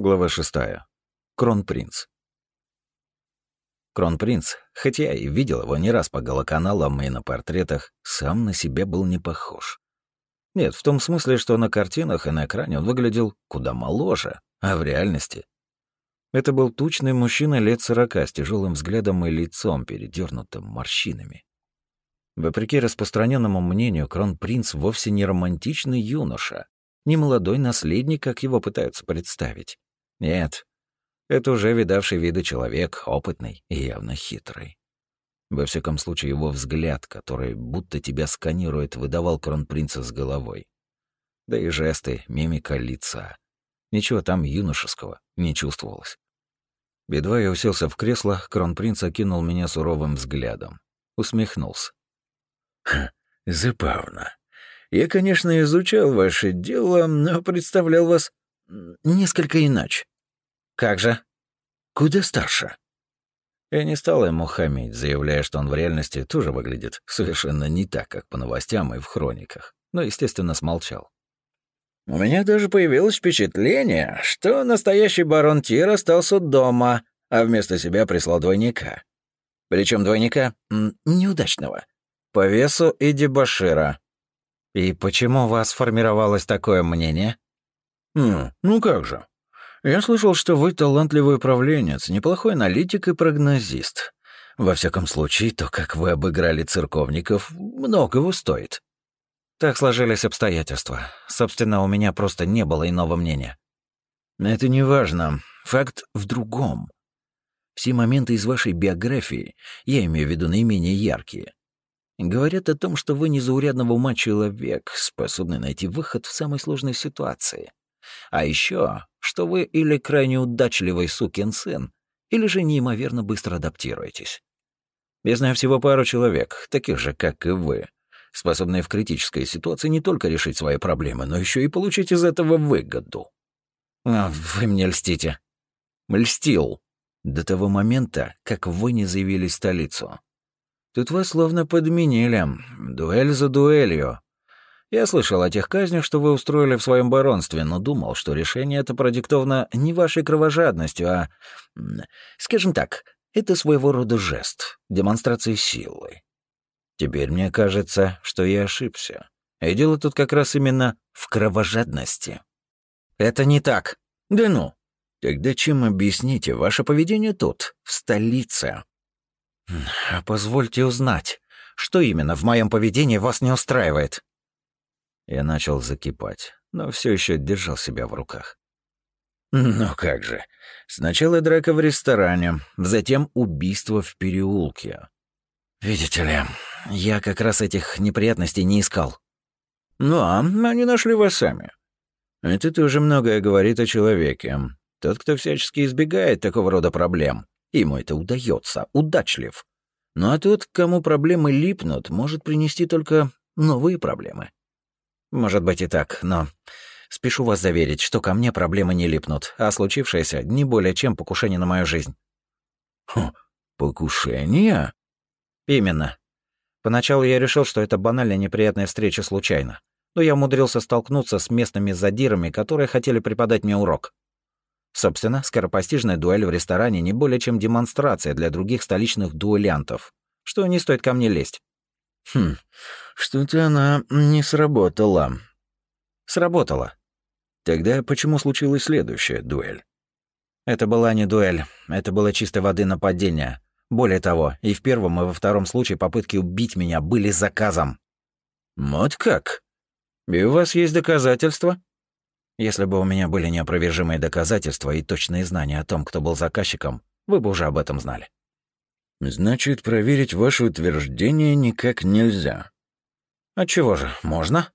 Глава шестая. Кронпринц. Кронпринц, хотя я и видел его не раз по голоканалам и на портретах, сам на себя был не похож. Нет, в том смысле, что на картинах и на экране он выглядел куда моложе, а в реальности. Это был тучный мужчина лет сорока с тяжелым взглядом и лицом, передернутым морщинами. Вопреки распространенному мнению, кронпринц вовсе не романтичный юноша, не молодой наследник, как его пытаются представить. Нет, это уже видавший виды человек, опытный и явно хитрый. Во всяком случае, его взгляд, который будто тебя сканирует, выдавал кронпринца с головой. Да и жесты, мимика лица. Ничего там юношеского не чувствовалось. Едва я уселся в кресло, кронпринц окинул меня суровым взглядом. Усмехнулся. «Забавно. Я, конечно, изучал ваше дело, но представлял вас несколько иначе. Как же? Куда старше? Я не стал ему хамить, заявляя, что он в реальности тоже выглядит совершенно не так, как по новостям и в хрониках, но, естественно, смолчал. У меня даже появилось впечатление, что настоящий барон Тир остался дома, а вместо себя прислал двойника. Причем двойника неудачного. По весу и дебошира. И почему у вас сформировалось такое мнение? «Ну, ну как же. Я слышал, что вы талантливый управленец, неплохой аналитик и прогнозист. Во всяком случае, то, как вы обыграли церковников, многого стоит». Так сложились обстоятельства. Собственно, у меня просто не было иного мнения. Это не важно. Факт в другом. Все моменты из вашей биографии, я имею в виду наименее яркие, говорят о том, что вы незаурядного ума человек, способный найти выход в самой сложной ситуации. А еще, что вы или крайне удачливый сукин сын, или же неимоверно быстро адаптируетесь. Я знаю всего пару человек, таких же, как и вы, способные в критической ситуации не только решить свои проблемы, но еще и получить из этого выгоду. А вы мне льстите. Льстил. До того момента, как вы не заявили столицу. Тут вас словно подменили. Дуэль за дуэлью. Я слышал о тех казнях, что вы устроили в своем баронстве, но думал, что решение это продиктовано не вашей кровожадностью, а, скажем так, это своего рода жест, демонстрация силы. Теперь мне кажется, что я ошибся. И дело тут как раз именно в кровожадности. Это не так. Да ну. Тогда чем объясните ваше поведение тут, в столице? А позвольте узнать, что именно в моем поведении вас не устраивает? Я начал закипать, но все еще держал себя в руках. Ну как же. Сначала драка в ресторане, затем убийство в переулке. Видите ли, я как раз этих неприятностей не искал. Ну, а они нашли вас сами. Это тоже многое говорит о человеке. Тот, кто всячески избегает такого рода проблем, ему это удается, удачлив. Ну а тот, кому проблемы липнут, может принести только новые проблемы. Может быть и так, но спешу вас заверить, что ко мне проблемы не липнут, а случившееся не более чем покушение на мою жизнь. Хм, покушение? Именно. Поначалу я решил, что это банальная неприятная встреча случайно, но я умудрился столкнуться с местными задирами, которые хотели преподать мне урок. Собственно, скоропостижная дуэль в ресторане не более чем демонстрация для других столичных дуэлянтов, что не стоит ко мне лезть. Хм, что-то она не сработала. Сработала. Тогда почему случилась следующая дуэль? Это была не дуэль, это было чистой воды нападение. Более того, и в первом, и во втором случае попытки убить меня были заказом. Вот как? И у вас есть доказательства? Если бы у меня были неопровержимые доказательства и точные знания о том, кто был заказчиком, вы бы уже об этом знали. Значит, проверить ваше утверждение никак нельзя. А чего же, можно?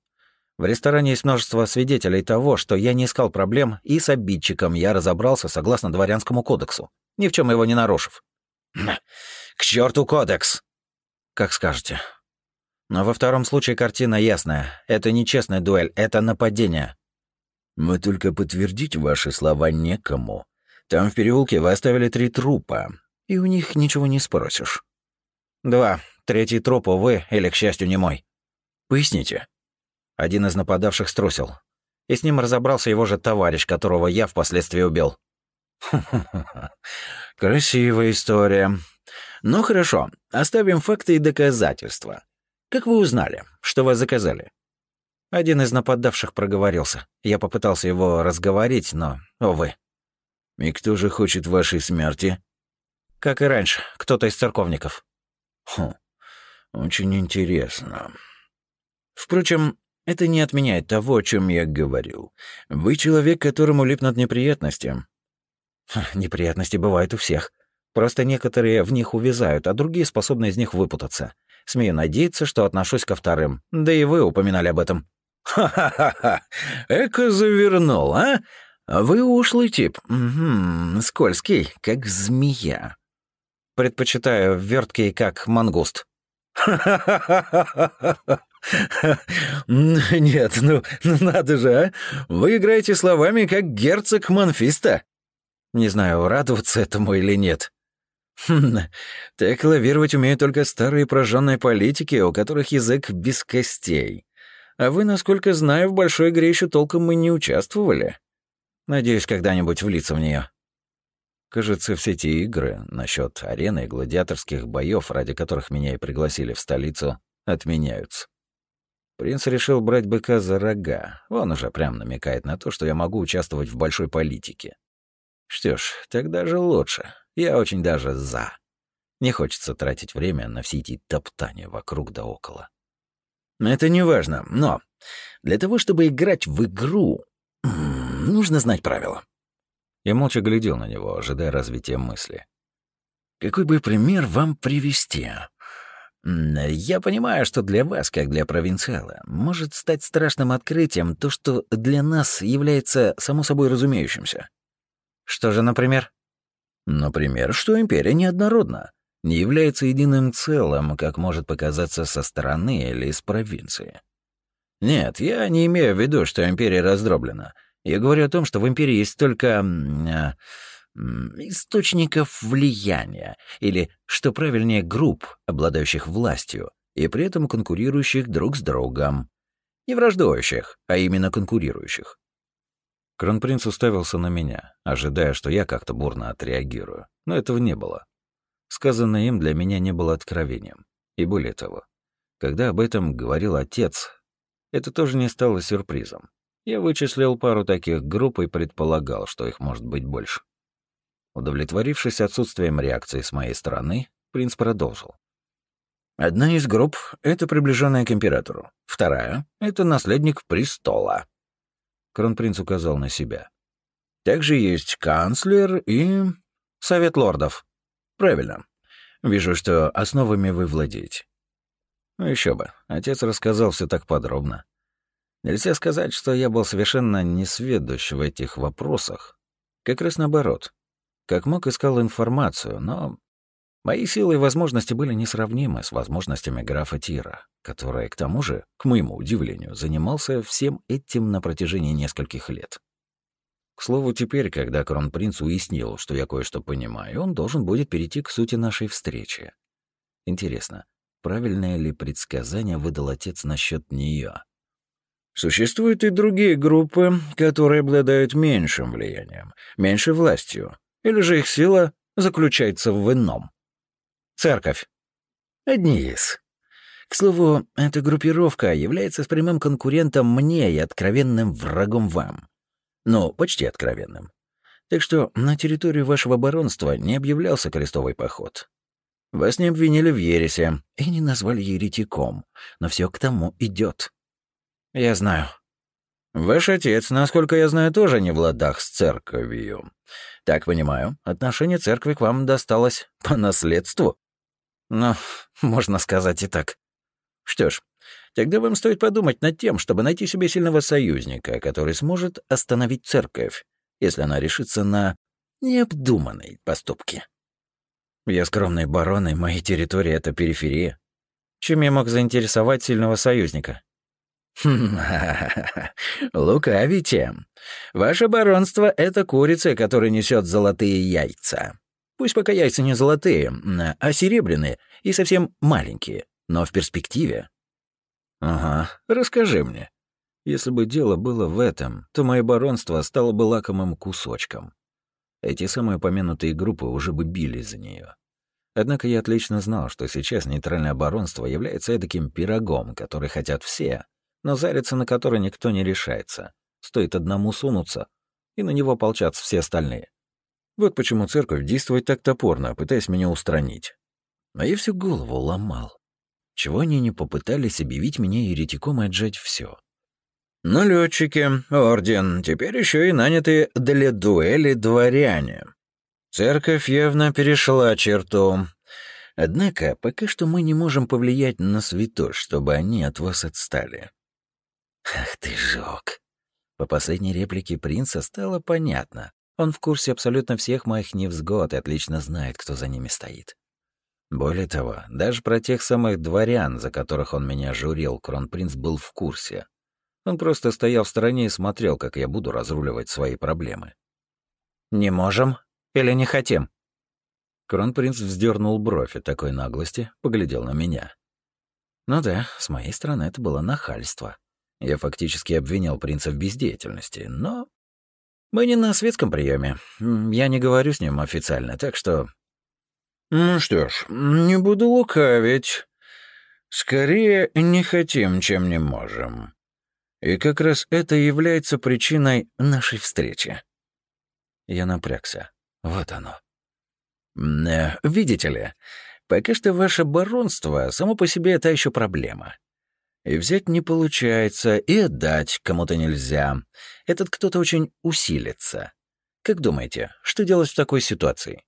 В ресторане есть множество свидетелей того, что я не искал проблем, и с обидчиком я разобрался согласно дворянскому кодексу, ни в чем его не нарушив. К черту кодекс! Как скажете. Но во втором случае картина ясная. Это нечестная дуэль, это нападение. Мы только подтвердить ваши слова некому. Там в переулке вы оставили три трупа, и у них ничего не спросишь. Два. Третий труп, увы, или, к счастью, не мой. Поясните. Один из нападавших струсил. И с ним разобрался его же товарищ, которого я впоследствии убил. Красивая история. Ну хорошо, оставим факты и доказательства. Как вы узнали, что вас заказали? Один из нападавших проговорился. Я попытался его разговорить, но, увы. И кто же хочет вашей смерти? Как и раньше, кто-то из церковников. Хм, очень интересно. Впрочем, это не отменяет того, о чем я говорил. Вы человек, которому липнут неприятности. Неприятности бывают у всех. Просто некоторые в них увязают, а другие способны из них выпутаться. Смею надеяться, что отношусь ко вторым. Да и вы упоминали об этом. «Ха-ха-ха! Эко завернул, а? Вы ушлый тип. Угу, скользкий, как змея». «Предпочитаю верткий, как мангуст». Нет, ну, ну надо же, а? Вы играете словами, как герцог Манфиста. Не знаю, радоваться этому или нет. Хм, так лавировать умеют только старые прожженные политики, у которых язык без костей. А вы, насколько знаю, в большой игре еще толком мы не участвовали. Надеюсь, когда-нибудь влиться в нее. Кажется, все эти игры насчет арены и гладиаторских боев, ради которых меня и пригласили в столицу, отменяются. Принц решил брать быка за рога. Он уже прям намекает на то, что я могу участвовать в большой политике. Что ж, тогда же лучше. Я очень даже за. Не хочется тратить время на все эти топтания вокруг да около. Это не важно, но для того, чтобы играть в игру, нужно знать правила. Я молча глядел на него, ожидая развития мысли. Какой бы пример вам привести? Я понимаю, что для вас, как для провинциала, может стать страшным открытием то, что для нас является само собой разумеющимся. Что же, например? Например, что империя неоднородна не является единым целым, как может показаться со стороны или из провинции. Нет, я не имею в виду, что империя раздроблена. Я говорю о том, что в империи есть только э, источников влияния, или, что правильнее, групп, обладающих властью, и при этом конкурирующих друг с другом. Не враждующих, а именно конкурирующих. Кронпринц уставился на меня, ожидая, что я как-то бурно отреагирую, но этого не было. Сказанное им для меня не было откровением. И более того, когда об этом говорил отец, это тоже не стало сюрпризом. Я вычислил пару таких групп и предполагал, что их может быть больше. Удовлетворившись отсутствием реакции с моей стороны, принц продолжил. Одна из групп — это приближенная к императору. Вторая — это наследник престола. Кронпринц указал на себя. Также есть канцлер и... Совет лордов. Правильно. Вижу, что основами вы владеете. Еще бы, отец рассказал все так подробно. Нельзя сказать, что я был совершенно несведущ в этих вопросах. Как раз наоборот. Как мог, искал информацию, но мои силы и возможности были несравнимы с возможностями графа Тира, который, к тому же, к моему удивлению, занимался всем этим на протяжении нескольких лет. К слову, теперь, когда кронпринц уяснил, что я кое-что понимаю, он должен будет перейти к сути нашей встречи. Интересно, правильное ли предсказание выдал отец насчет нее? Существуют и другие группы, которые обладают меньшим влиянием, меньшей властью, или же их сила заключается в ином. Церковь. Одни из. К слову, эта группировка является прямым конкурентом мне и откровенным врагом вам. Ну, почти откровенным. Так что на территорию вашего баронства не объявлялся крестовый поход. Вас не обвинили в ересе и не назвали еретиком, но все к тому идет. Я знаю. Ваш отец, насколько я знаю, тоже не в ладах с церковью. Так понимаю, отношение церкви к вам досталось по наследству? Ну, можно сказать и так. Что ж, тогда вам стоит подумать над тем, чтобы найти себе сильного союзника, который сможет остановить церковь, если она решится на необдуманные поступки. Я скромный барон, и моей территории — это периферия. Чем я мог заинтересовать сильного союзника? Лукавите. Ваше баронство — это курица, которая несет золотые яйца. Пусть пока яйца не золотые, а серебряные и совсем маленькие, но в перспективе. Ага, расскажи мне. Если бы дело было в этом, то мое баронство стало бы лакомым кусочком. Эти самые упомянутые группы уже бы били за нее. Однако я отлично знал, что сейчас нейтральное оборонство является таким пирогом, который хотят все, но зариться на который никто не решается. Стоит одному сунуться, и на него полчатся все остальные. Вот почему церковь действует так топорно, пытаясь меня устранить. А я всю голову ломал. Чего они не попытались объявить меня еретиком и отжать все. Ну, летчики, орден, теперь еще и нанятые для дуэли дворяне. Церковь явно перешла черту. Однако пока что мы не можем повлиять на святош, чтобы они от вас отстали. Ах ты жёг. По последней реплике принца стало понятно. Он в курсе абсолютно всех моих невзгод и отлично знает, кто за ними стоит. Более того, даже про тех самых дворян, за которых он меня журил, кронпринц был в курсе. Он просто стоял в стороне и смотрел, как я буду разруливать свои проблемы. «Не можем или не хотим?» Кронпринц вздернул бровь от такой наглости, поглядел на меня. Ну да, с моей стороны это было нахальство. Я фактически обвинял принца в бездеятельности, но... Мы не на светском приеме. Я не говорю с ним официально, так что... Ну что ж, не буду лукавить. Скорее, не хотим, чем не можем. И как раз это является причиной нашей встречи. Я напрягся. Вот оно. Э, видите ли, пока что ваше баронство само по себе это еще проблема. И взять не получается, и отдать кому-то нельзя. Этот кто-то очень усилится. Как думаете, что делать в такой ситуации?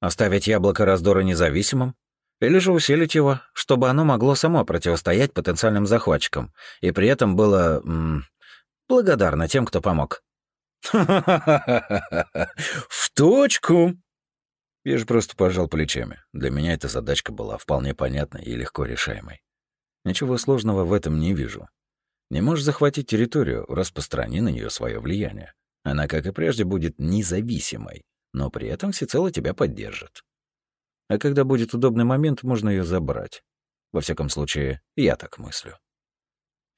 Оставить яблоко раздора независимым? Или же усилить его, чтобы оно могло само противостоять потенциальным захватчикам, и при этом было... М, благодарно тем, кто помог? В точку! Я же просто пожал плечами. Для меня эта задачка была вполне понятной и легко решаемой. Ничего сложного в этом не вижу. Не можешь захватить территорию, распространи на нее свое влияние. Она, как и прежде, будет независимой, но при этом всецело тебя поддержит. А когда будет удобный момент, можно ее забрать. Во всяком случае, я так мыслю.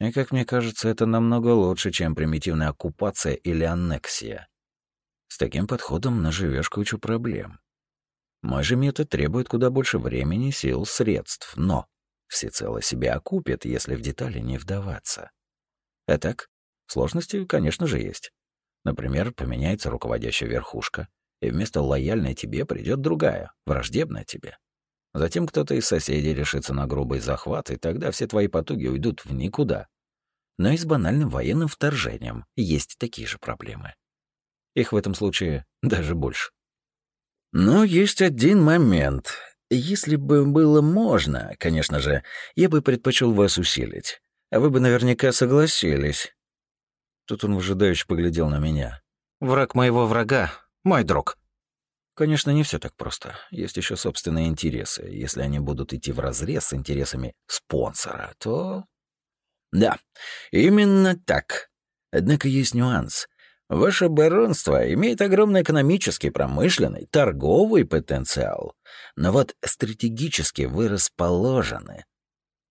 И, как мне кажется, это намного лучше, чем примитивная оккупация или аннексия. С таким подходом наживешь кучу проблем. Мой же метод требует куда больше времени, сил, средств, но всецело себя окупит, если в детали не вдаваться. А так, сложности, конечно же, есть. Например, поменяется руководящая верхушка, и вместо лояльной тебе придет другая, враждебная тебе. Затем кто-то из соседей решится на грубый захват, и тогда все твои потуги уйдут в никуда. Но и с банальным военным вторжением есть такие же проблемы. Их в этом случае даже больше. Но есть один момент, если бы было можно, конечно же, я бы предпочел вас усилить. А вы бы наверняка согласились. Тут он выжидающе поглядел на меня. Враг моего врага — мой друг. Конечно, не все так просто. Есть еще собственные интересы. Если они будут идти вразрез с интересами спонсора, то... Да, именно так. Однако есть нюанс. Ваше баронство имеет огромный экономический, промышленный, торговый потенциал. Но вот стратегически вы расположены.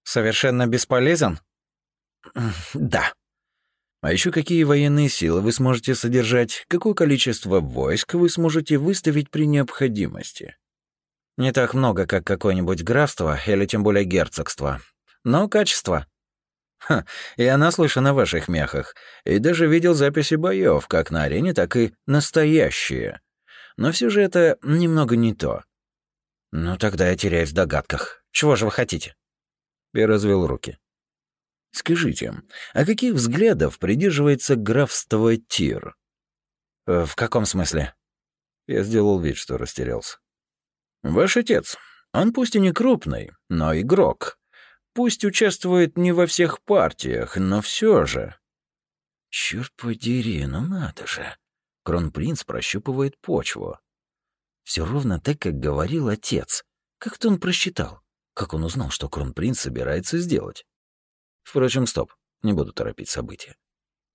Совершенно бесполезен? Да. А еще какие военные силы вы сможете содержать, какое количество войск вы сможете выставить при необходимости? Не так много, как какое-нибудь графство или тем более герцогство. Но качество Ха, я наслышан о ваших мехах, и даже видел записи боев, как на арене, так и настоящие. Но все же это немного не то. Ну тогда я теряюсь в догадках. Чего же вы хотите? Я развел руки. Скажите, а каких взглядов придерживается графство Тир? Э, в каком смысле? Я сделал вид, что растерялся. Ваш отец, он пусть и не крупный, но игрок, Пусть участвует не во всех партиях, но все же. Черт подери, ну надо же. Кронпринц прощупывает почву. Все ровно так, как говорил отец. Как-то он просчитал. Как он узнал, что Кронпринц собирается сделать? Впрочем, стоп, не буду торопить события.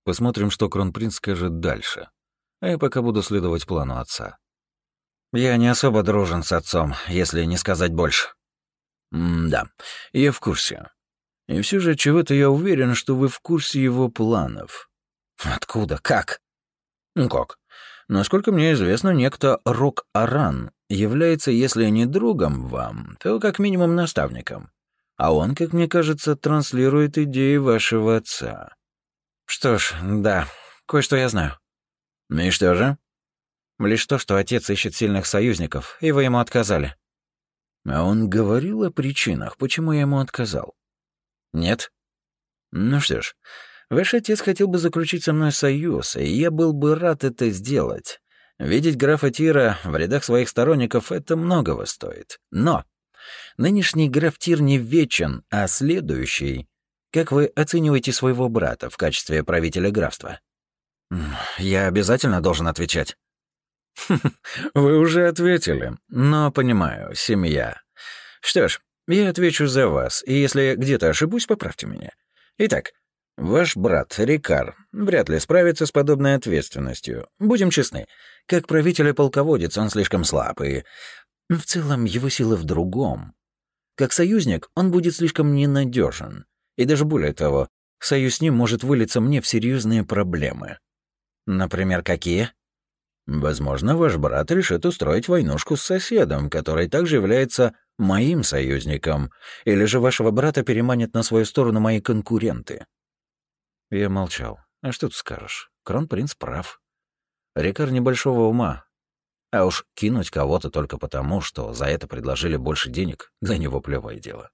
Посмотрим, что Кронпринц скажет дальше. А я пока буду следовать плану отца. Я не особо дружен с отцом, если не сказать больше. М-да, я в курсе. И все же чего-то я уверен, что вы в курсе его планов. Откуда? Как? Ну как? Насколько мне известно, некто Рок-Аран является, если не другом вам, то как минимум наставником. А он, как мне кажется, транслирует идеи вашего отца. Что ж, да, кое-что я знаю. И что же? Лишь то, что отец ищет сильных союзников, и вы ему отказали. А он говорил о причинах, почему я ему отказал? Нет. Ну что ж, ваш отец хотел бы заключить со мной союз, и я был бы рад это сделать. Видеть графа Тира в рядах своих сторонников — это многого стоит. Но нынешний граф Тир не вечен, а следующий... Как вы оцениваете своего брата в качестве правителя графства? Я обязательно должен отвечать. Вы уже ответили, но понимаю, семья. Что ж, я отвечу за вас, и если где-то ошибусь, поправьте меня. Итак, ваш брат Рикар вряд ли справится с подобной ответственностью. Будем честны, как правитель и полководец он слишком слаб, и в целом его сила в другом. Как союзник он будет слишком ненадежен, и даже более того, союз с ним может вылиться мне в серьезные проблемы. Например, какие? Возможно, ваш брат решит устроить войнушку с соседом, который также является моим союзником, или же вашего брата переманят на свою сторону мои конкуренты. Я молчал. А что тут скажешь? Кронпринц прав. Рикар небольшого ума. А уж кинуть кого-то только потому, что за это предложили больше денег, для него плевое дело.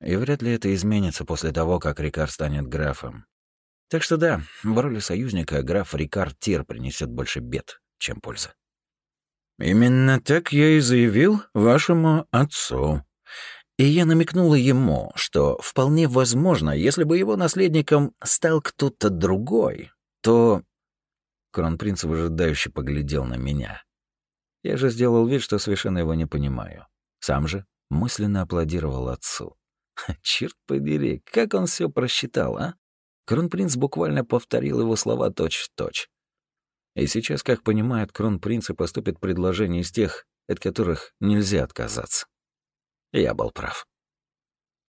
И вряд ли это изменится после того, как Рикар станет графом. Так что да, в роли союзника граф Рикар Тир принесет больше бед, чем пользы. Именно так я и заявил вашему отцу. И я намекнула ему, что вполне возможно, если бы его наследником стал кто-то другой, то... Кронпринц выжидающе поглядел на меня. Я же сделал вид, что совершенно его не понимаю. Сам же мысленно аплодировал отцу. Черт подери, как он все просчитал, а? Кронпринц буквально повторил его слова точь-в-точь. И сейчас, как понимают, кронпринцы поступит предложение из тех, от которых нельзя отказаться. Я был прав.